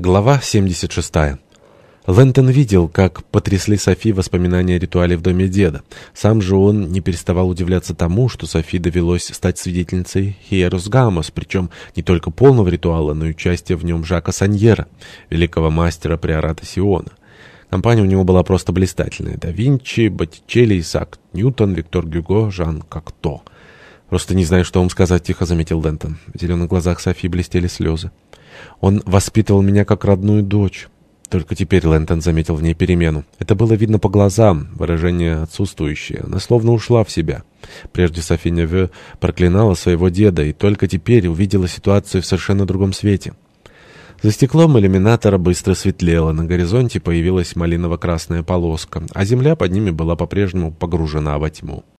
Глава 76. Лэнтон видел, как потрясли Софи воспоминания о ритуале в доме деда. Сам же он не переставал удивляться тому, что Софи довелось стать свидетельницей Хиерус Гамос, причем не только полного ритуала, но и участия в нем Жака Саньера, великого мастера приората Сиона. Компания у него была просто блистательная. Да Винчи, Боттичелли, Исаак Ньютон, Виктор Гюго, Жан Кокто. «Просто не знаю, что вам сказать», — тихо заметил Лэнтон. В зеленых глазах Софи блестели слезы. Он воспитывал меня как родную дочь. Только теперь Лэнтон заметил в ней перемену. Это было видно по глазам, выражение отсутствующее. Она словно ушла в себя. Прежде Софи Неве проклинала своего деда, и только теперь увидела ситуацию в совершенно другом свете. За стеклом иллюминатора быстро светлело, на горизонте появилась малиново-красная полоска, а земля под ними была по-прежнему погружена во тьму.